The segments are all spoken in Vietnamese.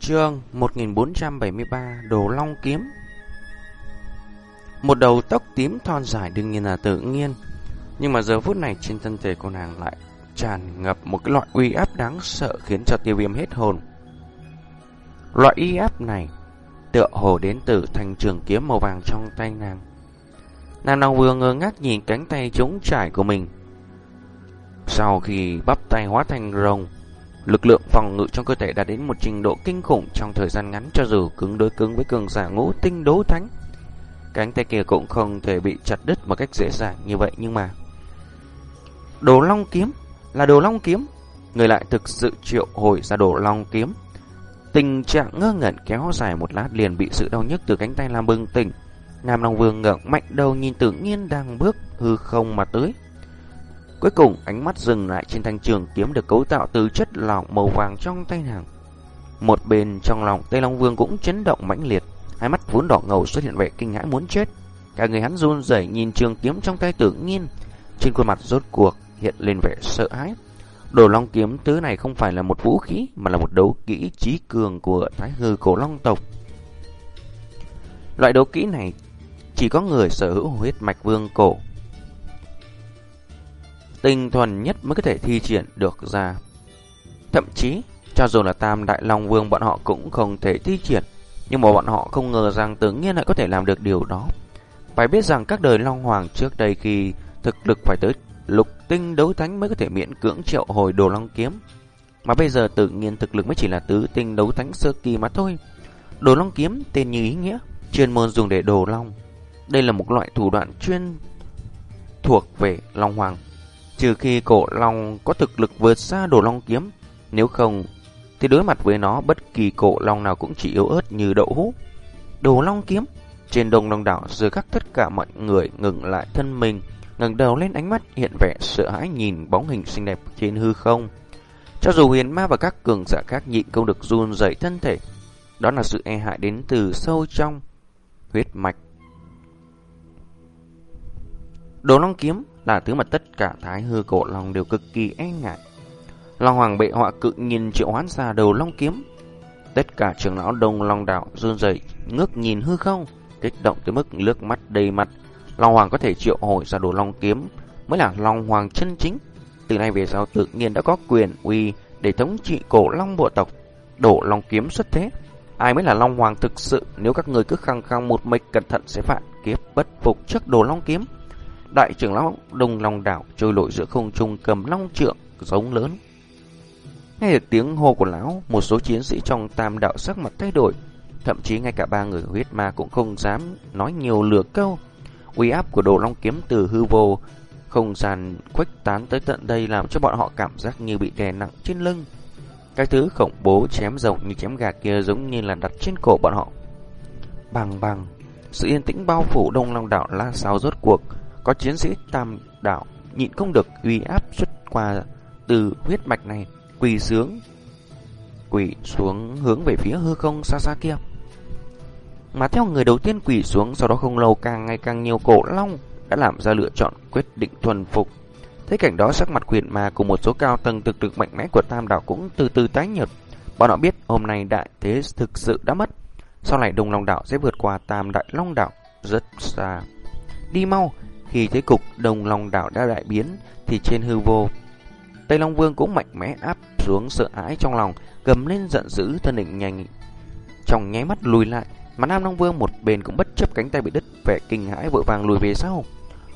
Chương 1473 Đồ Long Kiếm. Một đầu tóc tím thon dài đương nhiên là tự nhiên, Nhưng mà giờ phút này trên thân thể cô nàng lại tràn ngập một cái loại uy áp đáng sợ khiến cho tiêu viêm hết hồn. Loại uy áp này tựa hồ đến từ thành trường kiếm màu vàng trong tay nàng. Nàng nàng vừa ngơ ngác nhìn cánh tay trống trải của mình. Sau khi bắp tay hóa thành rồng Lực lượng phòng ngự trong cơ thể đạt đến một trình độ kinh khủng trong thời gian ngắn cho dù cứng đối cứng với cường giả ngũ tinh đấu thánh. Cánh tay kia cũng không thể bị chặt đứt một cách dễ dàng như vậy, nhưng mà... Đồ long kiếm là đồ long kiếm. Người lại thực sự triệu hồi ra đồ long kiếm. Tình trạng ngơ ngẩn kéo dài một lát liền bị sự đau nhức từ cánh tay làm bừng tỉnh. Nam Long Vương ngẩng mạnh đầu nhìn tự nhiên đang bước hư không mà tới. Cuối cùng ánh mắt dừng lại trên thanh trường kiếm được cấu tạo từ chất lỏng màu vàng trong tay nàng. Một bên trong lòng Tây Long Vương cũng chấn động mãnh liệt, hai mắt vốn đỏ ngầu xuất hiện vẻ kinh hãi muốn chết. Cả người hắn run rẩy nhìn trường kiếm trong tay tự nhiên, trên khuôn mặt rốt cuộc hiện lên vẻ sợ hãi. Đồ Long kiếm tứ này không phải là một vũ khí mà là một đấu kỹ trí cường của Thái Hư cổ Long tộc. Loại đấu kỹ này chỉ có người sở hữu huyết mạch vương cổ tinh thuần nhất mới có thể thi triển được ra. Thậm chí, cho dù là Tam Đại Long Vương bọn họ cũng không thể thi triển, nhưng mà bọn họ không ngờ rằng tự nhiên lại có thể làm được điều đó. Phải biết rằng các đời Long Hoàng trước đây khi thực lực phải tới lục tinh đấu thánh mới có thể miễn cưỡng triệu hồi đồ Long Kiếm. Mà bây giờ tự nhiên thực lực mới chỉ là tứ tinh đấu thánh sơ kỳ mà thôi. Đồ Long Kiếm tên như ý nghĩa, chuyên môn dùng để đồ Long. Đây là một loại thủ đoạn chuyên thuộc về Long Hoàng Trừ khi cổ long có thực lực vượt xa đồ long kiếm, nếu không thì đối mặt với nó bất kỳ cổ long nào cũng chỉ yếu ớt như đậu hũ. Đồ long kiếm trên đồng long đảo giờ khắc tất cả mọi người ngừng lại thân mình, ngẩng đầu lên ánh mắt hiện vẻ sợ hãi nhìn bóng hình xinh đẹp trên hư không. Cho dù huyền ma và các cường giả khác nhịn không được run rẩy thân thể, đó là sự e hại đến từ sâu trong huyết mạch. Đồ long kiếm là thứ mà tất cả thái hư cổ long đều cực kỳ e ngại. Long hoàng bệ họa cự nhìn triệu hoán ra đầu long kiếm. Tất cả trưởng lão đông long đạo run rẩy ngước nhìn hư không, kích động tới mức nước mắt đầy mặt. Long hoàng có thể triệu hồi ra đồ long kiếm mới là long hoàng chân chính. Từ nay về sau tự nhiên đã có quyền uy để thống trị cổ long bộ tộc. Đổ long kiếm xuất thế. Ai mới là long hoàng thực sự nếu các người cứ khăng khăng một mịch cẩn thận sẽ phản kiếp bất phục trước đồ long kiếm. Đại trưởng lão Đông Long đảo trôi lội giữa không trung cầm long trượng giống lớn. Nghe được tiếng hô của lão, một số chiến sĩ trong tam đạo sắc mặt thay đổi, thậm chí ngay cả ba người huyết ma cũng không dám nói nhiều lừa câu. Uy áp của đồ long kiếm từ hư vô, không gian khuếch tán tới tận đây làm cho bọn họ cảm giác như bị đè nặng trên lưng. Cái thứ khổng bố chém rộng như chém gà kia giống như là đặt trên cổ bọn họ. Bằng bằng, sự yên tĩnh bao phủ đông long đảo la sao rốt cuộc, có chiến sĩ tam đạo nhịn không được uy áp xuất qua từ huyết mạch này quỳ sướng quỳ xuống hướng về phía hư không xa xa kia. Mà theo người đầu tiên quỳ xuống sau đó không lâu càng ngày càng nhiều cổ long đã làm ra lựa chọn quyết định thuần phục. Thấy cảnh đó sắc mặt quyền mà cùng một số cao tầng thực lực mạnh mẽ của tam đạo cũng từ từ tái nhợt. Bọn họ biết hôm nay đại thế thực sự đã mất. Sau này Đông Long Đạo sẽ vượt qua Tam Đại Long Đạo rất xa. Đi mau, khi thấy cục đồng lòng đảo đã đại biến thì trên hư vô, Tây Long Vương cũng mạnh mẽ áp xuống sợ hãi trong lòng, cầm lên giận dữ thân hình nhanh trong nháy mắt lùi lại, mà Nam Long Vương một bên cũng bất chấp cánh tay bị đứt, vẻ kinh hãi vội vàng lùi về sau.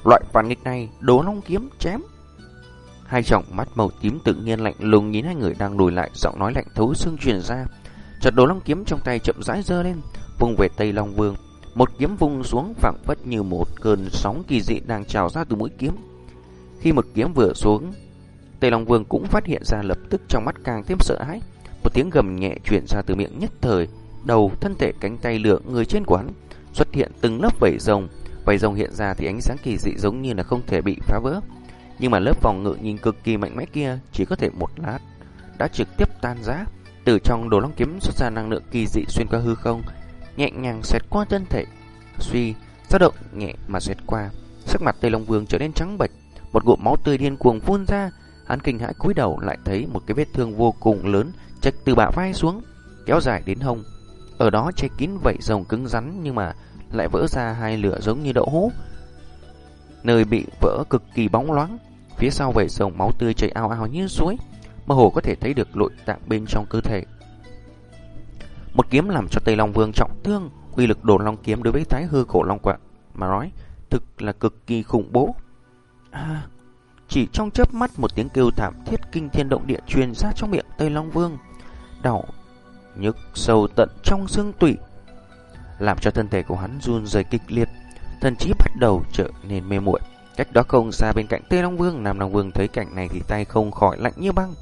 Loại phản nghịch này, đố long kiếm chém. Hai trọng mắt màu tím tự nhiên lạnh lùng nhìn hai người đang lùi lại, giọng nói lạnh thấu xương truyền ra. Chợt đồ long kiếm trong tay chậm rãi giơ lên, vùng về Tây Long Vương. Một kiếm vung xuống phẳng phất như một cơn sóng kỳ dị đang trào ra từ mũi kiếm. Khi một kiếm vừa xuống, Tây Long Vương cũng phát hiện ra lập tức trong mắt càng thêm sợ hãi. Một tiếng gầm nhẹ truyền ra từ miệng nhất thời, đầu, thân thể, cánh tay lửa người trên quán xuất hiện từng lớp vảy rồng. Vảy rồng hiện ra thì ánh sáng kỳ dị giống như là không thể bị phá vỡ. Nhưng mà lớp vòng ngự nhìn cực kỳ mạnh mẽ kia chỉ có thể một lát đã trực tiếp tan rã. Từ trong đồ long kiếm xuất ra năng lượng kỳ dị xuyên qua hư không, nhẹ nhàng xẹt qua thân thể. Suy, dao động nhẹ mà xẹt qua, sắc mặt Tây Long Vương trở nên trắng bệch, một ngụm máu tươi điên cuồng phun ra, hắn kinh hãi cúi đầu lại thấy một cái vết thương vô cùng lớn chạch từ bả vai xuống. kéo dài đến hông. Ở đó che kín vảy rồng cứng rắn nhưng mà lại vỡ ra hai lửa giống như đậu hũ. Nơi bị vỡ cực kỳ bóng loáng, phía sau vảy rồng máu tươi chảy ao ao như suối, mơ hồ có thể thấy được nội tạng bên trong cơ thể. Một kiếm làm cho Tây Long Vương trọng thương, uy lực đồn long kiếm đối với thái hư cổ long quạ mà nói thực là cực kỳ khủng bố. À, chỉ trong chớp mắt một tiếng kêu thảm thiết kinh thiên động địa truyền ra trong miệng Tây Long Vương, đau nhức sâu tận trong xương tủy, làm cho thân thể của hắn run rẩy kịch liệt, thần trí bắt đầu trở nên mê muội. Cách đó không xa bên cạnh Tây Long Vương, Nam Long Vương thấy cảnh này thì tay không khỏi lạnh như băng.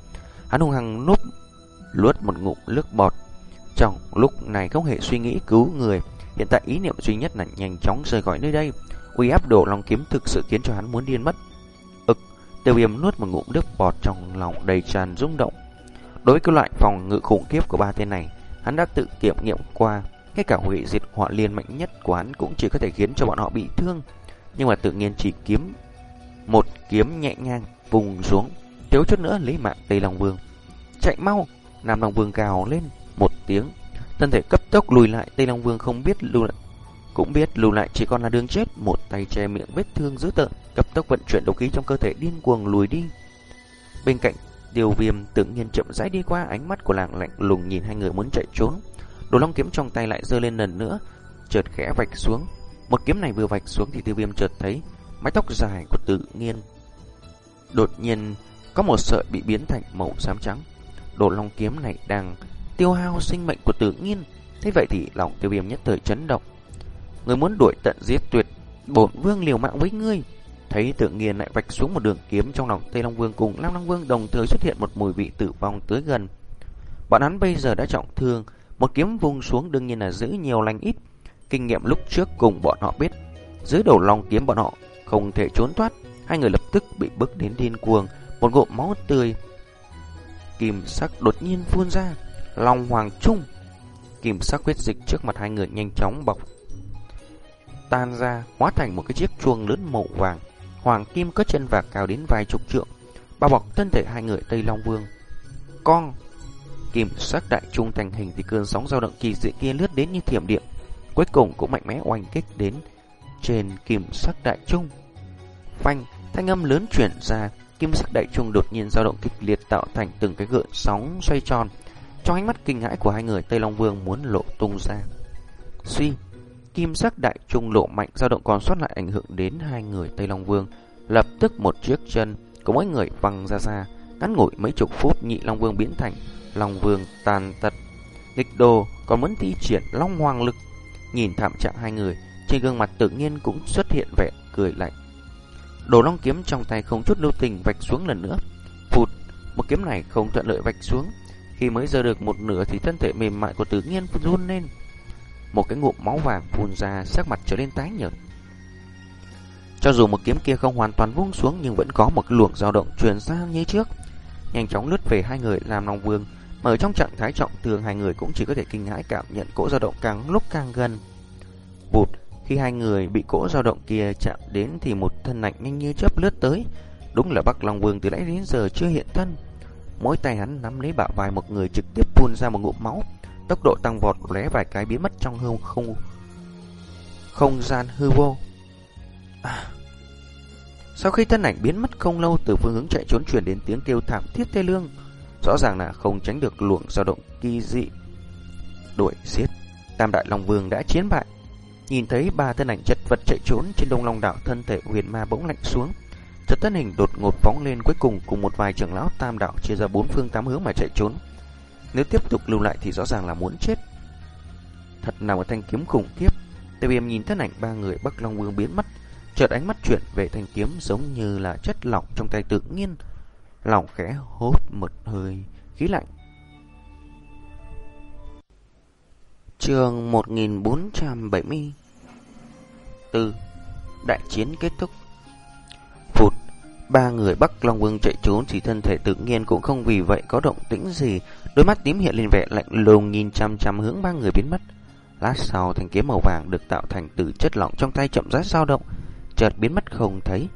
Hắn hung hăng núp luốt một ngụm nước bọt. Trong lúc này không hề suy nghĩ cứu người, hiện tại ý niệm duy nhất là nhanh chóng rời khỏi nơi đây. Uy áp đổ long kiếm thực sự khiến cho hắn muốn điên mất. Ực, Tiêu Viêm nuốt một ngụm nước bọt trong lòng đầy tràn rung động. Đối với cái loại phòng ngự khủng khiếp của ba tên này, hắn đã tự kiểm nghiệm qua, ngay cả hủy diệt họa liên mạnh nhất của hắn cũng chỉ có thể khiến cho bọn họ bị thương. Nhưng mà tự nhiên chỉ kiếm một kiếm nhẹ nhàng vùng xuống, thiếu chút nữa lấy mạng Tây Long Vương. Chạy mau, Nam Long Vương cào lên một tiếng, thân thể cấp tốc lùi lại, Tây Long Vương không biết lùi lại cũng biết lưu lại chỉ còn là đường chết, một tay che miệng vết thương dữ tợn, cấp tốc vận chuyển độc khí trong cơ thể điên cuồng lùi đi. Bên cạnh, tiêu Viêm tự nhiên chậm rãi đi qua, ánh mắt của làng lạnh lùng nhìn hai người muốn chạy trốn. Đồ Long kiếm trong tay lại giơ lên lần nữa, chợt khẽ vạch xuống. Một kiếm này vừa vạch xuống thì Tiêu Viêm chợt thấy mái tóc dài của Tự Nhiên đột nhiên có một sợi bị biến thành màu xám trắng. Đồ Long kiếm này đang tiêu hao sinh mệnh của Tự Nhiên. Thế vậy thì lòng Tiêu Viêm nhất thời chấn động. Người muốn đuổi tận giết tuyệt, bổn vương liều mạng với ngươi. Thấy tự nhiên lại vạch xuống một đường kiếm trong lòng Tây Long Vương cùng Lam Long Vương đồng thời xuất hiện một mùi vị tử vong tới gần. Bọn hắn bây giờ đã trọng thương, một kiếm vung xuống đương nhiên là giữ nhiều lành ít. Kinh nghiệm lúc trước cùng bọn họ biết, dưới đầu long kiếm bọn họ không thể trốn thoát, hai người lập tức bị bức đến điên cuồng, một ngụm máu tươi. Kim sắc đột nhiên phun ra, long hoàng trung. kiểm sắc huyết dịch trước mặt hai người nhanh chóng bọc tan ra, hóa thành một cái chiếc chuông lớn màu vàng. Hoàng kim có chân vạc cao đến vài chục trượng, bao bọc thân thể hai người Tây Long Vương. Con! kiểm sắc đại trung thành hình thì cơn sóng dao động kỳ dị kia lướt đến như thiểm điện, cuối cùng cũng mạnh mẽ oanh kích đến trên kiểm sắc đại trung. Phanh, thanh âm lớn chuyển ra, kim sắc đại trung đột nhiên dao động kịch liệt tạo thành từng cái gợn sóng xoay tròn. Trong ánh mắt kinh hãi của hai người, Tây Long Vương muốn lộ tung ra. Suy, kim sắc đại trung lộ mạnh dao động còn sót lại ảnh hưởng đến hai người Tây Long Vương. Lập tức một chiếc chân của mỗi người văng ra xa, ngắn ngủi mấy chục phút nhị Long Vương biến thành Long Vương tàn tật. Nghịch đồ còn muốn thi triển Long Hoàng lực. Nhìn thảm trạng hai người, trên gương mặt tự nhiên cũng xuất hiện vẻ cười lạnh. Đồ Long kiếm trong tay không chút lưu tình vạch xuống lần nữa. Phụt, một kiếm này không thuận lợi vạch xuống. Khi mới giơ được một nửa thì thân thể mềm mại của tự nhiên run lên. Một cái ngụm máu vàng phun ra, sắc mặt trở nên tái nhợt. Cho dù một kiếm kia không hoàn toàn vung xuống, Nhưng vẫn có một luồng dao động truyền ra như trước. Nhanh chóng lướt về hai người làm lòng vương, Mà ở trong trạng thái trọng thương, Hai người cũng chỉ có thể kinh hãi cảm nhận cỗ dao động càng lúc càng gần. Bụt Khi hai người bị cỗ dao động kia chạm đến Thì một thân ảnh nhanh như chớp lướt tới. Đúng là Bắc Long Vương từ nãy đến giờ chưa hiện thân. Mỗi tay hắn nắm lấy bạo vai một người trực tiếp phun ra một ngụm máu tốc độ tăng vọt lóe vài cái biến mất trong hư không không gian hư vô. À. Sau khi thân ảnh biến mất không lâu từ phương hướng chạy trốn chuyển đến tiếng kêu thảm thiết tê lương, rõ ràng là không tránh được luồng dao động kỳ dị. Đuổi giết, Tam Đại Long Vương đã chiến bại. Nhìn thấy ba thân ảnh chất vật chạy trốn trên đông long đảo thân thể huyền ma bỗng lạnh xuống. Chợt thân hình đột ngột phóng lên cuối cùng cùng một vài trưởng lão tam đạo chia ra bốn phương tám hướng mà chạy trốn. Nếu tiếp tục lưu lại thì rõ ràng là muốn chết. Thật nào một thanh kiếm khủng khiếp. Tiêu viêm nhìn thân ảnh ba người Bắc Long Vương biến mất, chợt ánh mắt chuyển về thanh kiếm giống như là chất lỏng trong tay tự nhiên. Lòng khẽ hốt một hơi khí lạnh. Trường 1474 Đại chiến kết thúc Ba người Bắc Long Vương chạy trốn thì thân thể tự nhiên cũng không vì vậy có động tĩnh gì. Đôi mắt tím hiện lên vẻ lạnh lùng nhìn chăm chăm hướng ba người biến mất. Lát sau thanh kiếm màu vàng được tạo thành từ chất lỏng trong tay chậm rãi dao động, chợt biến mất không thấy.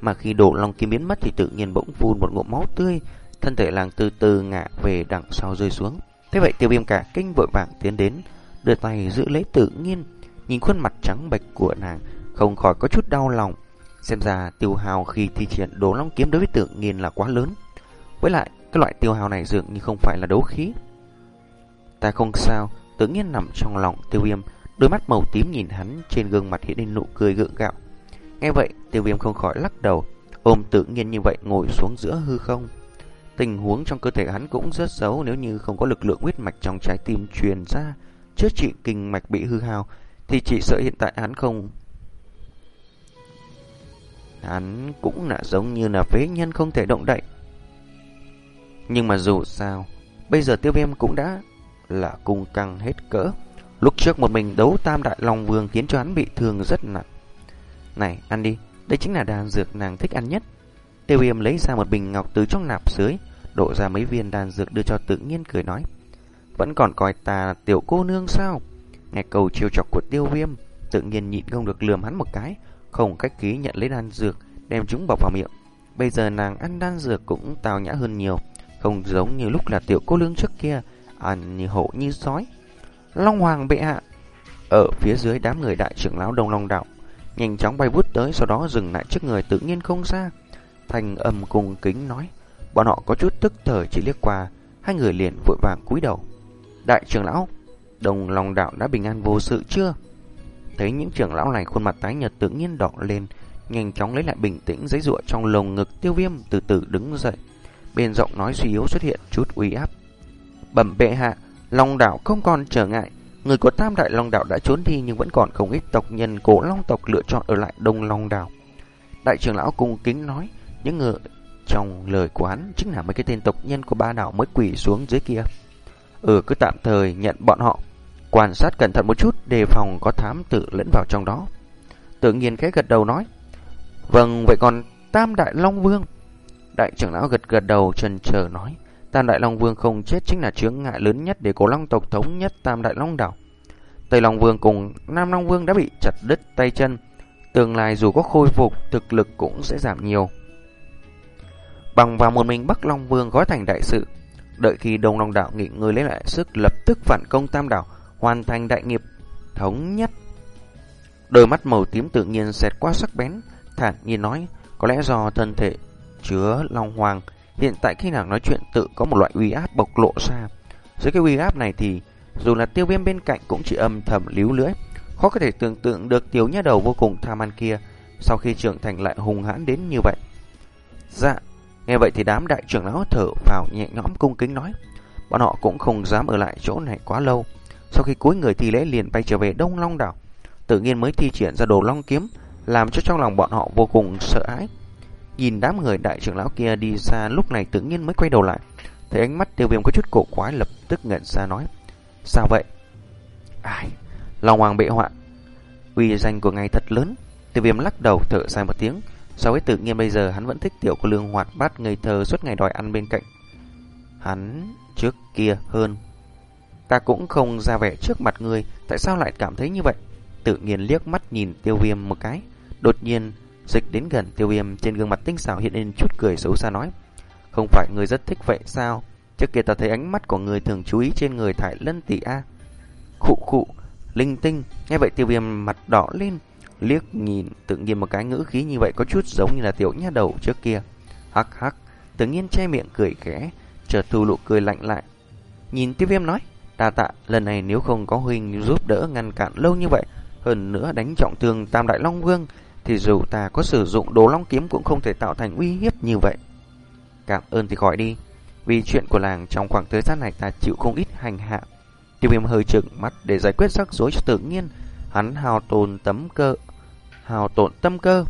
Mà khi đổ long kiếm biến mất thì tự nhiên bỗng phun một ngụm máu tươi, thân thể làng từ từ ngã về đằng sau rơi xuống. Thế vậy tiêu viêm cả kinh vội vàng tiến đến, đưa tay giữ lấy tự nhiên, nhìn khuôn mặt trắng bệch của nàng, không khỏi có chút đau lòng. Xem ra tiêu hào khi thi triển đồ long kiếm đối với tự nhiên là quá lớn. Với lại, cái loại tiêu hào này dường như không phải là đấu khí. Ta không sao, tự nhiên nằm trong lòng tiêu viêm, đôi mắt màu tím nhìn hắn trên gương mặt hiện lên nụ cười gượng gạo. Nghe vậy, tiêu viêm không khỏi lắc đầu, ôm tự nhiên như vậy ngồi xuống giữa hư không. Tình huống trong cơ thể hắn cũng rất xấu nếu như không có lực lượng huyết mạch trong trái tim truyền ra, chữa trị kinh mạch bị hư hao, thì chỉ sợ hiện tại hắn không... Hắn cũng là giống như là phế nhân không thể động đậy. Nhưng mà dù sao, bây giờ tiêu viêm cũng đã là cung căng hết cỡ. Lúc trước một mình đấu tam đại long vương khiến cho hắn bị thương rất nặng. Này, ăn đi, đây chính là đan dược nàng thích ăn nhất. Tiêu viêm lấy ra một bình ngọc từ trong nạp dưới, đổ ra mấy viên đan dược đưa cho tự nhiên cười nói. Vẫn còn coi ta tiểu cô nương sao? Nghe cầu chiêu chọc của tiêu viêm, tự nhiên nhịn không được lườm hắn một cái, không cách ký nhận lấy đan dược, đem chúng bọc vào miệng. Bây giờ nàng ăn đan dược cũng tào nhã hơn nhiều, không giống như lúc là tiểu cô lương trước kia, ăn như hổ như sói. Long Hoàng bệ hạ Ở phía dưới đám người đại trưởng lão Đông Long Đạo Nhanh chóng bay vút tới Sau đó dừng lại trước người tự nhiên không xa Thành âm cùng kính nói Bọn họ có chút tức thời chỉ liếc qua Hai người liền vội vàng cúi đầu Đại trưởng lão Đông Long Đạo đã bình an vô sự chưa Thấy những trưởng lão này khuôn mặt tái nhợt tự nhiên đỏ lên Nhanh chóng lấy lại bình tĩnh giấy ruộng trong lồng ngực tiêu viêm từ từ đứng dậy Bên giọng nói suy yếu xuất hiện chút uy áp Bẩm bệ hạ Long đảo không còn trở ngại, người của Tam Đại Long đảo đã trốn đi nhưng vẫn còn không ít tộc nhân cổ Long tộc lựa chọn ở lại Đông Long đảo. Đại trưởng lão cung kính nói, những người trong lời quán chính là mấy cái tên tộc nhân của ba đảo mới quỳ xuống dưới kia. Ừ cứ tạm thời nhận bọn họ, quan sát cẩn thận một chút đề phòng có thám tử lẫn vào trong đó. Tự nhiên cái gật đầu nói, vâng vậy còn Tam Đại Long Vương. Đại trưởng lão gật gật đầu trần chờ nói, Tam Đại Long Vương không chết chính là chướng ngại lớn nhất để cổ Long tộc thống nhất Tam Đại Long đảo. Tây Long Vương cùng Nam Long Vương đã bị chặt đứt tay chân, tương lai dù có khôi phục, thực lực cũng sẽ giảm nhiều. Bằng vào một mình Bắc Long Vương gói thành đại sự, đợi khi Đông Long đảo nghỉ ngơi lấy lại sức lập tức phản công Tam đảo, hoàn thành đại nghiệp thống nhất. Đôi mắt màu tím tự nhiên xẹt qua sắc bén, thản nhiên nói, có lẽ do thân thể chứa Long Hoàng Hiện tại khi nàng nói chuyện tự có một loại uy áp bộc lộ ra. Dưới cái uy áp này thì dù là tiêu viêm bên cạnh cũng chỉ âm thầm líu lưỡi. Khó có thể tưởng tượng được tiểu nha đầu vô cùng tham ăn kia sau khi trưởng thành lại hùng hãn đến như vậy. Dạ, nghe vậy thì đám đại trưởng lão thở vào nhẹ nhõm cung kính nói. Bọn họ cũng không dám ở lại chỗ này quá lâu. Sau khi cuối người thi lễ liền bay trở về Đông Long Đảo, tự nhiên mới thi triển ra đồ long kiếm, làm cho trong lòng bọn họ vô cùng sợ hãi. Nhìn đám người đại trưởng lão kia đi xa lúc này tự nhiên mới quay đầu lại. Thấy ánh mắt tiêu viêm có chút cổ quái lập tức ngẩn ra nói. Sao vậy? Ai? Long Hoàng bệ họa. Uy danh của ngài thật lớn. Tiêu viêm lắc đầu thở dài một tiếng. So với tự nhiên bây giờ hắn vẫn thích tiểu cô lương hoạt bát ngây thơ suốt ngày đòi ăn bên cạnh. Hắn trước kia hơn. Ta cũng không ra vẻ trước mặt người, tại sao lại cảm thấy như vậy? Tự nhiên liếc mắt nhìn tiêu viêm một cái. Đột nhiên Dịch đến gần tiêu viêm trên gương mặt tinh xảo hiện lên chút cười xấu xa nói. Không phải người rất thích vậy sao? Trước kia ta thấy ánh mắt của người thường chú ý trên người thải lân tỷ A. Khụ khụ, linh tinh, nghe vậy tiêu viêm mặt đỏ lên, liếc nhìn tự nhiên một cái ngữ khí như vậy có chút giống như là tiểu nha đầu trước kia. Hắc hắc, tự nhiên che miệng cười khẽ, Chờ thu lụ cười lạnh lại. Nhìn tiêu viêm nói, ta tạ, lần này nếu không có huynh giúp đỡ ngăn cản lâu như vậy, hơn nữa đánh trọng thương Tam Đại Long Vương, thì dù ta có sử dụng đồ long kiếm cũng không thể tạo thành uy hiếp như vậy. Cảm ơn thì khỏi đi, vì chuyện của làng trong khoảng thời gian này ta chịu không ít hành hạ. Tiêu viêm hơi trừng mắt để giải quyết rắc rối cho tự nhiên, hắn hào tồn tấm cơ, hào tổn tâm cơ.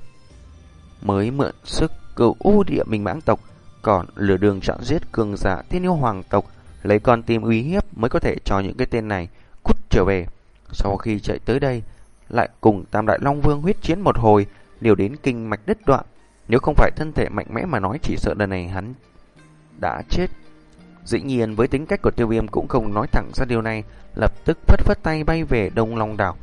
Mới mượn sức cựu u địa mình mãng tộc, còn lửa đường chọn giết cường giả thiên yêu hoàng tộc, lấy con tim uy hiếp mới có thể cho những cái tên này cút trở về. Sau khi chạy tới đây, lại cùng Tam Đại Long Vương huyết chiến một hồi, liều đến kinh mạch đứt đoạn. Nếu không phải thân thể mạnh mẽ mà nói chỉ sợ lần này hắn đã chết. Dĩ nhiên với tính cách của tiêu viêm cũng không nói thẳng ra điều này, lập tức phất phất tay bay về Đông Long Đảo.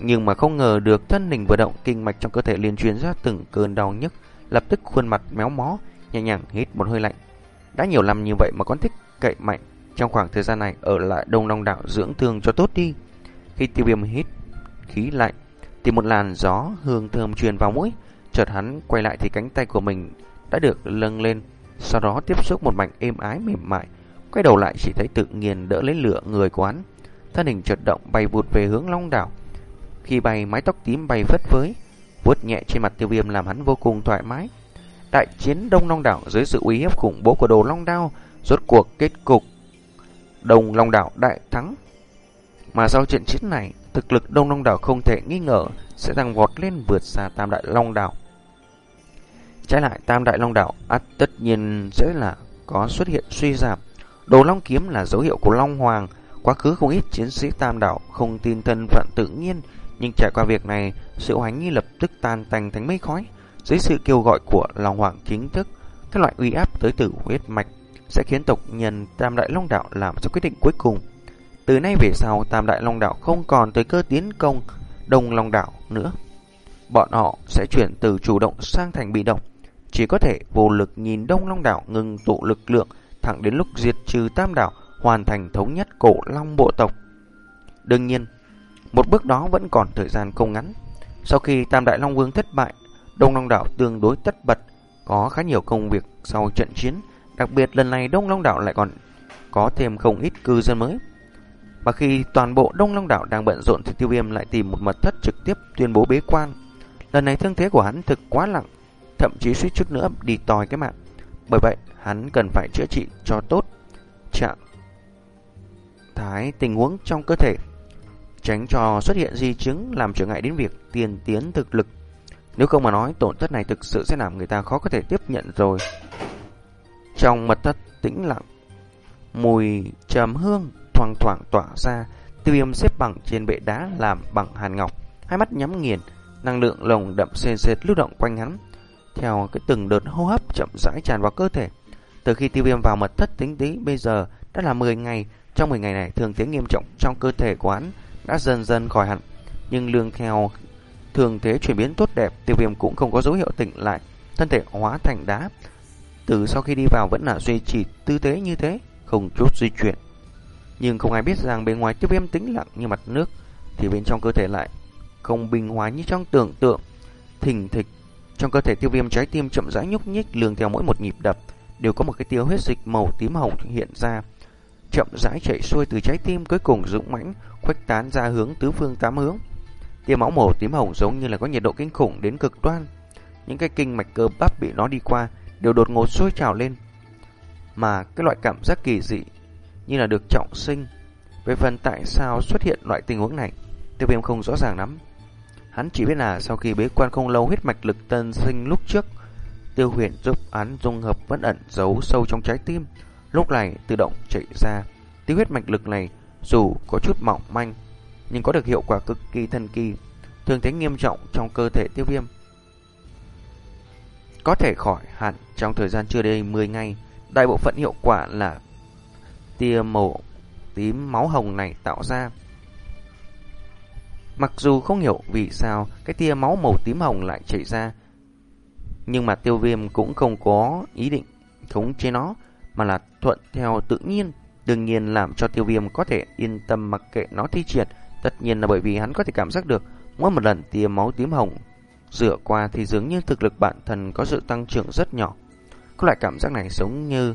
Nhưng mà không ngờ được thân hình vừa động kinh mạch trong cơ thể liền truyền ra từng cơn đau nhức, lập tức khuôn mặt méo mó, nhẹ nhàng hít một hơi lạnh. Đã nhiều năm như vậy mà con thích cậy mạnh, Trong khoảng thời gian này ở lại Đông Long Đạo dưỡng thương cho tốt đi. Khi tiêu viêm hít khí lạnh thì một làn gió hương thơm truyền vào mũi. Chợt hắn quay lại thì cánh tay của mình đã được lâng lên, sau đó tiếp xúc một mảnh êm ái mềm mại. Quay đầu lại chỉ thấy tự nhiên đỡ lấy lửa người của hắn. Thân hình chợt động bay vụt về hướng Long Đảo. Khi bay mái tóc tím bay phất phới, vuốt nhẹ trên mặt tiêu viêm làm hắn vô cùng thoải mái. Đại chiến Đông Long Đảo dưới sự uy hiếp khủng bố của đồ Long Đao rốt cuộc kết cục Đông Long Đảo đại thắng. Mà sau trận chiến này, thực lực Đông Long Đảo không thể nghi ngờ sẽ tăng vọt lên vượt xa Tam Đại Long Đảo. Trái lại Tam Đại Long Đảo ắt tất nhiên sẽ là có xuất hiện suy giảm. Đồ Long Kiếm là dấu hiệu của Long Hoàng. Quá khứ không ít chiến sĩ Tam Đảo không tin thân phận tự nhiên, nhưng trải qua việc này, sự hoánh nghi lập tức tan tành thành mây khói. Dưới sự kêu gọi của Long Hoàng chính thức, các loại uy áp tới từ huyết mạch sẽ khiến tộc nhân Tam Đại Long Đạo làm cho quyết định cuối cùng. Từ nay về sau, Tam Đại Long Đạo không còn tới cơ tiến công Đông Long Đạo nữa. Bọn họ sẽ chuyển từ chủ động sang thành bị động, chỉ có thể vô lực nhìn Đông Long Đạo ngừng tụ lực lượng thẳng đến lúc diệt trừ Tam Đạo hoàn thành thống nhất cổ Long bộ tộc. Đương nhiên, một bước đó vẫn còn thời gian không ngắn. Sau khi Tam Đại Long Vương thất bại, Đông Long Đạo tương đối tất bật, có khá nhiều công việc sau trận chiến Đặc biệt lần này Đông Long Đảo lại còn có thêm không ít cư dân mới. Và khi toàn bộ Đông Long Đảo đang bận rộn thì tiêu viêm lại tìm một mật thất trực tiếp tuyên bố bế quan. Lần này thương thế của hắn thực quá nặng, thậm chí suýt chút nữa đi tòi cái mạng. Bởi vậy, hắn cần phải chữa trị cho tốt trạng thái tình huống trong cơ thể, tránh cho xuất hiện di chứng làm trở ngại đến việc tiền tiến thực lực. Nếu không mà nói, tổn thất này thực sự sẽ làm người ta khó có thể tiếp nhận rồi. Trong mật thất tĩnh lặng, mùi trầm hương thoang thoảng tỏa ra, tiêu viêm xếp bằng trên bệ đá làm bằng hàn ngọc, hai mắt nhắm nghiền, năng lượng lồng đậm xên xệt lưu động quanh hắn, theo cái từng đợt hô hấp chậm rãi tràn vào cơ thể. Từ khi tiêu viêm vào mật thất tính tí bây giờ đã là 10 ngày, trong 10 ngày này thường thế nghiêm trọng trong cơ thể của hắn đã dần dần khỏi hẳn, nhưng lương theo thường thế chuyển biến tốt đẹp, tiêu viêm cũng không có dấu hiệu tỉnh lại, thân thể hóa thành đá, từ sau khi đi vào vẫn là duy trì tư thế như thế, không chút di chuyển. Nhưng không ai biết rằng bên ngoài tiêu viêm tĩnh lặng như mặt nước, thì bên trong cơ thể lại không bình hóa như trong tưởng tượng. Thình thịch, trong cơ thể tiêu viêm trái tim chậm rãi nhúc nhích lường theo mỗi một nhịp đập, đều có một cái tiêu huyết dịch màu tím hồng hiện ra. Chậm rãi chạy xuôi từ trái tim cuối cùng dũng mãnh, khuếch tán ra hướng tứ phương tám hướng. Tia máu màu tím hồng giống như là có nhiệt độ kinh khủng đến cực đoan. Những cái kinh mạch cơ bắp bị nó đi qua đều đột ngột sôi trào lên. Mà cái loại cảm giác kỳ dị như là được trọng sinh. Về phần tại sao xuất hiện loại tình huống này, tiêu viêm không rõ ràng lắm. Hắn chỉ biết là sau khi bế quan không lâu huyết mạch lực tân sinh lúc trước, tiêu huyền giúp án dung hợp vẫn ẩn giấu sâu trong trái tim. Lúc này tự động chạy ra, tiêu huyết mạch lực này dù có chút mỏng manh, nhưng có được hiệu quả cực kỳ thần kỳ, thường thấy nghiêm trọng trong cơ thể tiêu viêm có thể khỏi hẳn trong thời gian chưa đầy 10 ngày. Đại bộ phận hiệu quả là tia màu tím máu hồng này tạo ra. Mặc dù không hiểu vì sao cái tia máu màu tím hồng lại chảy ra, nhưng mà tiêu viêm cũng không có ý định khống chế nó, mà là thuận theo tự nhiên. Đương nhiên làm cho tiêu viêm có thể yên tâm mặc kệ nó thi triển, tất nhiên là bởi vì hắn có thể cảm giác được mỗi một lần tia máu tím hồng Dựa qua thì dường như thực lực bản thân có sự tăng trưởng rất nhỏ. Có loại cảm giác này giống như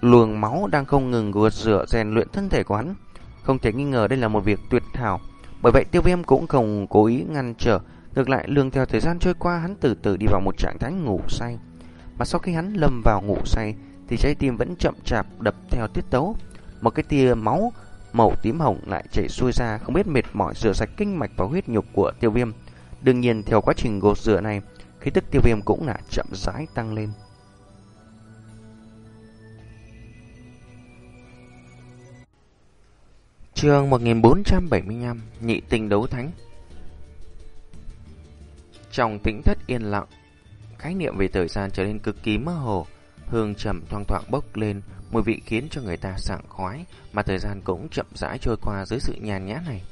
luồng máu đang không ngừng vượt rửa rèn luyện thân thể của hắn. Không thể nghi ngờ đây là một việc tuyệt hảo. Bởi vậy tiêu viêm cũng không cố ý ngăn trở. Ngược lại lương theo thời gian trôi qua, hắn từ từ đi vào một trạng thái ngủ say. Mà sau khi hắn lâm vào ngủ say, thì trái tim vẫn chậm chạp đập theo tiết tấu. Một cái tia máu màu tím hồng lại chảy xuôi ra, không biết mệt mỏi, rửa sạch kinh mạch và huyết nhục của tiêu viêm. Đương nhiên theo quá trình gột rửa này, khí tức tiêu viêm cũng là chậm rãi tăng lên. Chương 1475 Nhị tình đấu thánh Trong tĩnh thất yên lặng Khái niệm về thời gian trở nên cực kỳ mơ hồ Hương trầm thoang thoảng bốc lên Mùi vị khiến cho người ta sảng khoái Mà thời gian cũng chậm rãi trôi qua dưới sự nhàn nhã này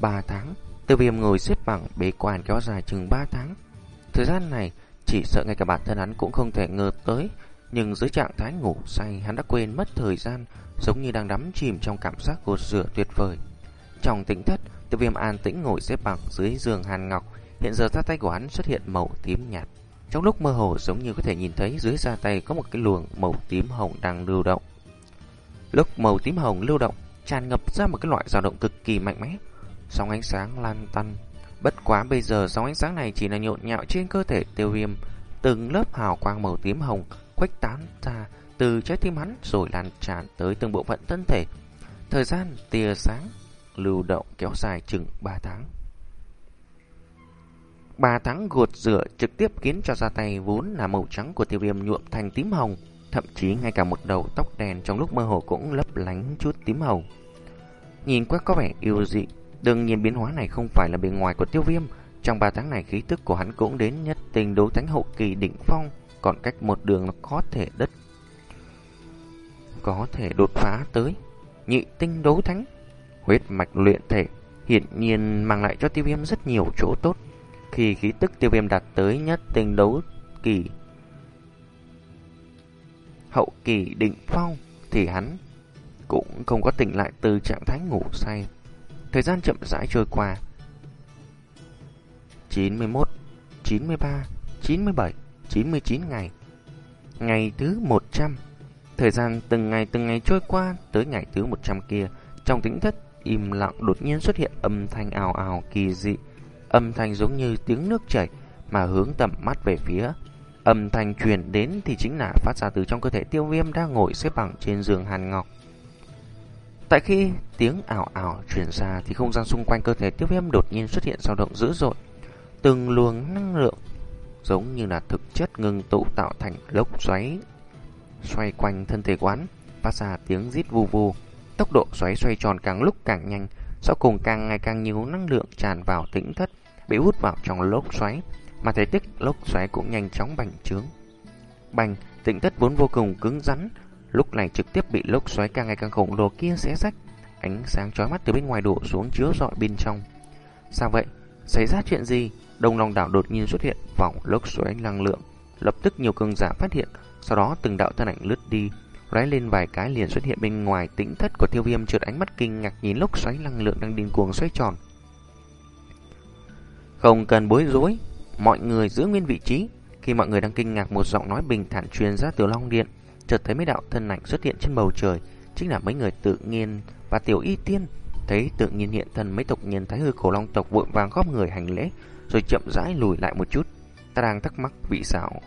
Ba tháng Tiêu viêm ngồi xếp bằng bế quan kéo dài chừng 3 tháng. Thời gian này, chỉ sợ ngay cả bản thân hắn cũng không thể ngờ tới Nhưng dưới trạng thái ngủ say hắn đã quên mất thời gian Giống như đang đắm chìm trong cảm giác gột rửa tuyệt vời. Trong tỉnh thất Tiêu viêm an tĩnh ngồi xếp bằng dưới giường hàn ngọc. Hiện giờ ra tay của hắn xuất hiện màu tím nhạt. Trong lúc mơ hồ giống như có thể nhìn thấy dưới da tay có một cái luồng màu tím hồng đang lưu động. Lúc màu tím hồng lưu động tràn ngập ra một cái loại dao động cực kỳ mạnh mẽ. Sóng ánh sáng lan tăn Bất quá bây giờ sóng ánh sáng này chỉ là nhộn nhạo trên cơ thể tiêu viêm Từng lớp hào quang màu tím hồng khuếch tán ra từ trái tim hắn rồi lan tràn tới từng bộ phận thân thể. Thời gian tia sáng lưu động kéo dài chừng 3 tháng. 3 tháng gột rửa trực tiếp khiến cho da tay vốn là màu trắng của tiêu viêm nhuộm thành tím hồng. Thậm chí ngay cả một đầu tóc đen trong lúc mơ hồ cũng lấp lánh chút tím hồng. Nhìn qua có vẻ yêu dị, đương nhiên biến hóa này không phải là bề ngoài của tiêu viêm. Trong 3 tháng này khí tức của hắn cũng đến nhất tình đấu thánh hậu kỳ đỉnh phong, còn cách một đường nó có thể đất có thể đột phá tới nhị tinh đấu thánh. Huyết mạch luyện thể hiển nhiên mang lại cho tiêu viêm rất nhiều chỗ tốt. Khi khí tức tiêu viêm đạt tới nhất tinh đấu kỳ hậu kỳ đỉnh phong thì hắn cũng không có tỉnh lại từ trạng thái ngủ say. Thời gian chậm rãi trôi qua. 91, 93, 97, 99 ngày. Ngày thứ 100 Thời gian từng ngày từng ngày trôi qua tới ngày thứ 100 kia, trong tĩnh thất im lặng đột nhiên xuất hiện âm thanh ào ào kỳ dị, âm thanh giống như tiếng nước chảy mà hướng tầm mắt về phía. Âm thanh truyền đến thì chính là phát ra từ trong cơ thể tiêu viêm đang ngồi xếp bằng trên giường hàn ngọc. Tại khi tiếng ảo ảo truyền ra thì không gian xung quanh cơ thể tiêu viêm đột nhiên xuất hiện dao động dữ dội. Từng luồng năng lượng giống như là thực chất ngừng tụ tạo thành lốc xoáy xoay quanh thân thể quán, phát ra tiếng rít vù vù. Tốc độ xoáy xoay tròn càng lúc càng nhanh, sau cùng càng ngày càng nhiều năng lượng tràn vào tĩnh thất, bị hút vào trong lốc xoáy, mà thể tích lốc xoáy cũng nhanh chóng bành trướng. Bành, tĩnh thất vốn vô cùng cứng rắn, lúc này trực tiếp bị lốc xoáy càng ngày càng khổng lồ kia xé rách, ánh sáng chói mắt từ bên ngoài đổ xuống chiếu rọi bên trong. Sao vậy? Xảy ra chuyện gì? Đông Long đảo đột nhiên xuất hiện vòng lốc xoáy năng lượng, lập tức nhiều cường giả phát hiện sau đó từng đạo thân ảnh lướt đi, lóe lên vài cái liền xuất hiện bên ngoài tĩnh thất của tiêu viêm trượt ánh mắt kinh ngạc nhìn lốc xoáy năng lượng đang điên cuồng xoay tròn. Không cần bối rối, mọi người giữ nguyên vị trí. Khi mọi người đang kinh ngạc một giọng nói bình thản truyền ra từ Long Điện, chợt thấy mấy đạo thân ảnh xuất hiện trên bầu trời, chính là mấy người tự nhiên và tiểu y tiên. Thấy tự nhiên hiện thân mấy tộc nhân thái hư cổ long tộc vội vàng góp người hành lễ, rồi chậm rãi lùi lại một chút. Ta đang thắc mắc vì sao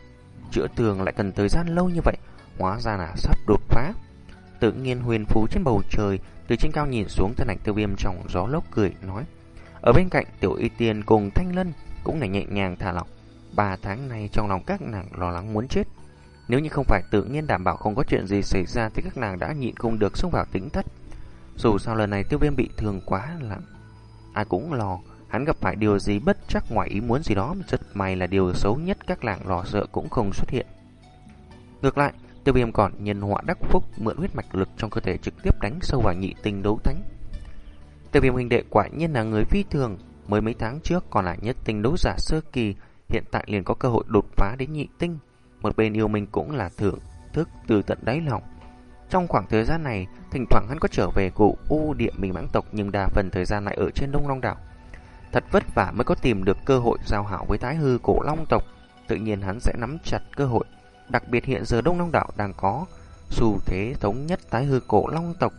chữa tường lại cần thời gian lâu như vậy, hóa ra là sắp đột phá. Tự nhiên huyền phú trên bầu trời, từ trên cao nhìn xuống thân ảnh tiêu viêm trong gió lốc cười nói. Ở bên cạnh tiểu y tiên cùng thanh lân cũng là nhẹ nhàng thả lỏng. Ba tháng nay trong lòng các nàng lo lắng muốn chết. Nếu như không phải tự nhiên đảm bảo không có chuyện gì xảy ra thì các nàng đã nhịn không được xông vào tĩnh thất. Dù sao lần này tiêu viêm bị thương quá là ai cũng lo Hắn gặp phải điều gì bất chắc ngoài ý muốn gì đó Rất may là điều xấu nhất các làng lò sợ cũng không xuất hiện. Ngược lại, tiêu viêm còn nhân họa đắc phúc Mượn huyết mạch lực trong cơ thể trực tiếp đánh sâu vào nhị tinh đấu thánh. Tiêu viêm huynh đệ quả nhiên là người phi thường Mới mấy tháng trước còn là nhất tinh đấu giả sơ kỳ Hiện tại liền có cơ hội đột phá đến nhị tinh. Một bên yêu mình cũng là thưởng thức từ tận đáy lòng. Trong khoảng thời gian này, thỉnh thoảng hắn có trở về cụ U địa mình mãng tộc nhưng đa phần thời gian lại ở trên Đông Long Đảo. Thật vất vả mới có tìm được cơ hội giao hảo với tái hư cổ long tộc Tự nhiên hắn sẽ nắm chặt cơ hội. Đặc biệt hiện giờ Đông Long đảo đang có xu thế thống nhất tái hư cổ long tộc.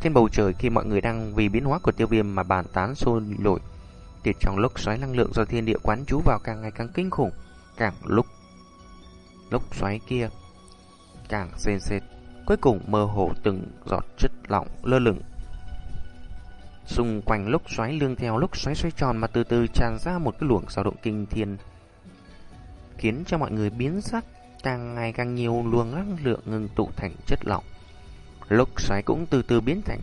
Trên bầu trời khi mọi người đang vì biến hóa của tiêu viêm mà bàn tán sôi nổi Thì trong lúc xoáy năng lượng do thiên địa quán trú vào càng ngày càng kinh khủng Càng lúc lốc xoáy kia. Càng xên xệt Cuối cùng mơ hồ từng giọt chất lỏng lơ lửng. Xung quanh lốc xoáy lương theo lốc xoáy xoay tròn mà từ từ tràn ra một cái luồng dao động kinh thiên, Khiến cho mọi người biến sắc, Càng ngày càng nhiều luồng năng lượng ngừng tụ thành chất lỏng. Lốc xoáy cũng từ từ biến thành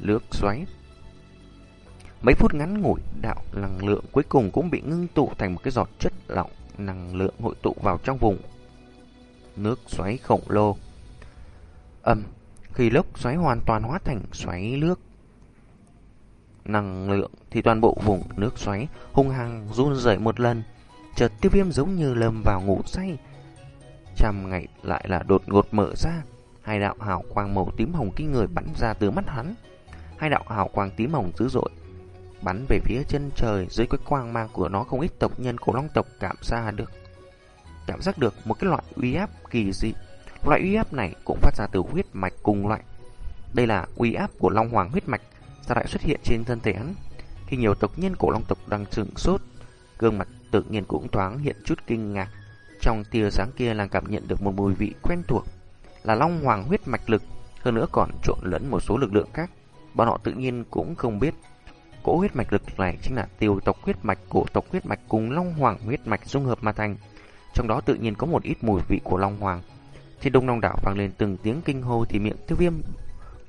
Nước xoáy. Mấy phút ngắn ngủi, đạo năng lượng cuối cùng cũng bị ngưng tụ thành một cái giọt chất lỏng. Năng lượng hội tụ vào trong vùng Nước xoáy khổng lồ Âm Khi lốc xoáy hoàn toàn hóa thành xoáy nước năng lượng thì toàn bộ vùng nước xoáy hung hăng run rẩy một lần. Chợt tiêu viêm giống như lâm vào ngủ say. trăm ngày lại là đột ngột mở ra. Hai đạo hào quang màu tím hồng kinh người bắn ra từ mắt hắn. Hai đạo hào quang tím hồng dữ dội bắn về phía chân trời dưới cái quang mang của nó, không ít tộc nhân cổ long tộc cảm ra được, cảm giác được một cái loại uy áp kỳ dị. Loại uy áp này cũng phát ra từ huyết mạch cùng loại. Đây là uy áp của long hoàng huyết mạch ra lại xuất hiện trên thân thể hắn. Khi nhiều tộc nhân cổ long tộc đang trừng sốt, gương mặt tự nhiên cũng thoáng hiện chút kinh ngạc. Trong tia sáng kia là cảm nhận được một mùi vị quen thuộc, là long hoàng huyết mạch lực, hơn nữa còn trộn lẫn một số lực lượng khác. Bọn họ tự nhiên cũng không biết Cỗ huyết mạch lực này chính là tiêu tộc huyết mạch, cổ tộc huyết mạch cùng long hoàng huyết mạch dung hợp mà thành. Trong đó tự nhiên có một ít mùi vị của long hoàng. Trên đông long đảo vang lên từng tiếng kinh hô thì miệng tiêu viêm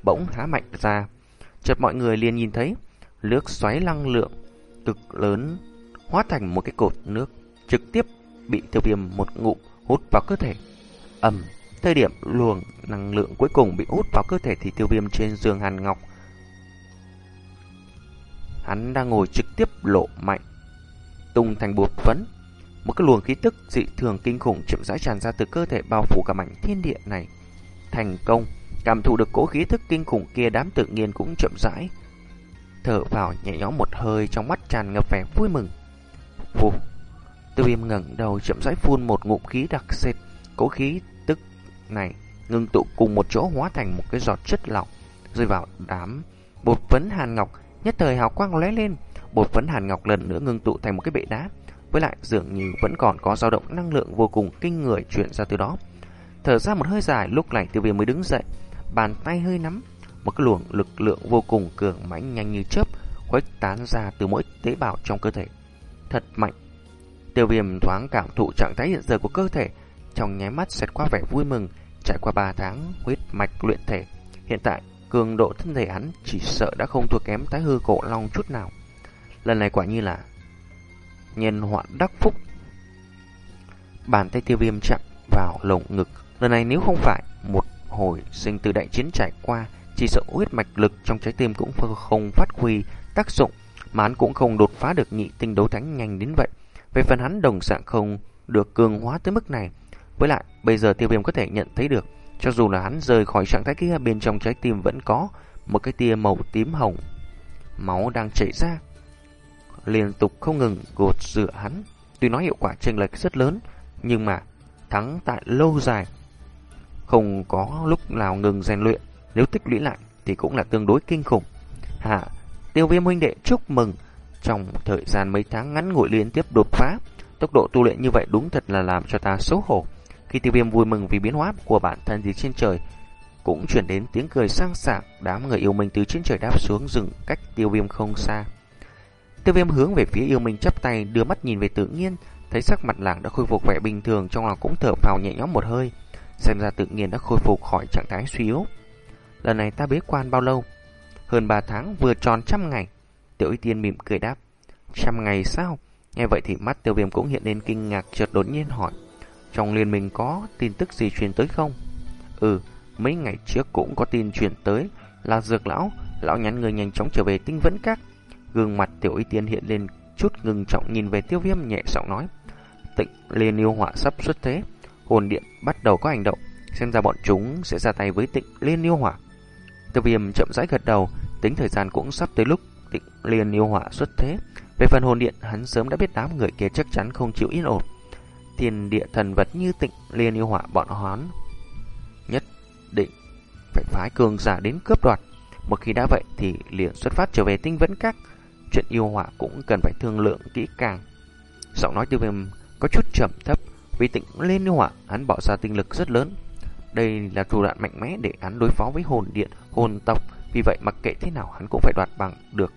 bỗng há mạnh ra. Chợt mọi người liền nhìn thấy nước xoáy năng lượng cực lớn hóa thành một cái cột nước trực tiếp bị tiêu viêm một ngụm hút vào cơ thể. ầm, thời điểm luồng năng lượng cuối cùng bị hút vào cơ thể thì tiêu viêm trên giường hàn ngọc Hắn đang ngồi trực tiếp lộ mạnh. Tung thành bột phấn Một cái luồng khí tức dị thường kinh khủng chậm rãi tràn ra từ cơ thể bao phủ cả mảnh thiên địa này. Thành công, Cảm thụ được cỗ khí tức kinh khủng kia đám tự nhiên cũng chậm rãi Thở vào nhẹ nhõm một hơi trong mắt tràn ngập vẻ vui mừng. Phù Tư viêm ngẩng đầu chậm rãi phun một ngụm khí đặc sệt. Cỗ khí tức này ngưng tụ cùng một chỗ hóa thành một cái giọt chất lỏng, rơi vào đám bột phấn hàn ngọc. Nhất thời hào quang lóe lên, bột phấn hàn ngọc lần nữa ngưng tụ thành một cái bệ đá, với lại dường như vẫn còn có dao động năng lượng vô cùng kinh người chuyển ra từ đó. Thở ra một hơi dài, lúc này Tiêu Viêm mới đứng dậy, bàn tay hơi nắm, một cái luồng lực lượng vô cùng cường mãnh nhanh như chớp khuếch tán ra từ mỗi tế bào trong cơ thể. Thật mạnh. Tiêu Viêm thoáng cảm thụ trạng thái hiện giờ của cơ thể, trong nháy mắt xẹt qua vẻ vui mừng, trải qua 3 tháng huyết mạch luyện thể, hiện tại cường độ thân thể hắn chỉ sợ đã không thua kém tái hư cổ long chút nào. Lần này quả như là nhân họa đắc phúc. Bàn tay tiêu viêm chạm vào lồng ngực. Lần này nếu không phải một hồi sinh từ đại chiến trải qua, chỉ sợ huyết mạch lực trong trái tim cũng không phát huy tác dụng, mà hắn cũng không đột phá được nhị tinh đấu thánh nhanh đến vậy. Về phần hắn đồng dạng không được cường hóa tới mức này. Với lại, bây giờ tiêu viêm có thể nhận thấy được cho dù là hắn rời khỏi trạng thái kia bên trong trái tim vẫn có một cái tia màu tím hồng. Máu đang chảy ra. Liên tục không ngừng gột rửa hắn. Tuy nói hiệu quả chênh lệch rất lớn, nhưng mà thắng tại lâu dài. Không có lúc nào ngừng rèn luyện, nếu tích lũy lại thì cũng là tương đối kinh khủng. Hạ, tiêu viêm huynh đệ chúc mừng. Trong thời gian mấy tháng ngắn ngủi liên tiếp đột phá, tốc độ tu luyện như vậy đúng thật là làm cho ta xấu hổ. Khi tiêu viêm vui mừng vì biến hóa của bản thân gì trên trời, cũng chuyển đến tiếng cười sang sảng đám người yêu mình từ trên trời đáp xuống rừng cách tiêu viêm không xa. Tiêu viêm hướng về phía yêu mình chắp tay đưa mắt nhìn về tự nhiên, thấy sắc mặt làng đã khôi phục vẻ bình thường trong lòng cũng thở phào nhẹ nhõm một hơi, xem ra tự nhiên đã khôi phục khỏi trạng thái suy yếu. Lần này ta bế quan bao lâu? Hơn 3 tháng vừa tròn trăm ngày. Tiểu Y Tiên mỉm cười đáp. Trăm ngày sao? Nghe vậy thì mắt tiêu viêm cũng hiện lên kinh ngạc chợt đột nhiên hỏi. Trong liên minh có tin tức gì truyền tới không? Ừ, mấy ngày trước cũng có tin truyền tới là dược lão, lão nhắn người nhanh chóng trở về tinh vẫn các. Gương mặt tiểu y tiên hiện lên chút ngừng trọng nhìn về tiêu viêm nhẹ giọng nói. Tịnh liên yêu họa sắp xuất thế, hồn điện bắt đầu có hành động, xem ra bọn chúng sẽ ra tay với tịnh liên yêu hỏa. Tiêu viêm chậm rãi gật đầu, tính thời gian cũng sắp tới lúc tịnh liên yêu hỏa xuất thế. Về phần hồn điện, hắn sớm đã biết đám người kia chắc chắn không chịu yên ổn thiên địa thần vật như tịnh liên yêu họa bọn hoán nhất định phải phái cường giả đến cướp đoạt. Một khi đã vậy thì liền xuất phát trở về tinh vẫn các. Chuyện yêu họa cũng cần phải thương lượng kỹ càng. Giọng nói tiêu viêm có chút trầm thấp vì tịnh liên yêu họa hắn bỏ ra tinh lực rất lớn. Đây là thủ đoạn mạnh mẽ để hắn đối phó với hồn điện, hồn tộc. Vì vậy mặc kệ thế nào hắn cũng phải đoạt bằng được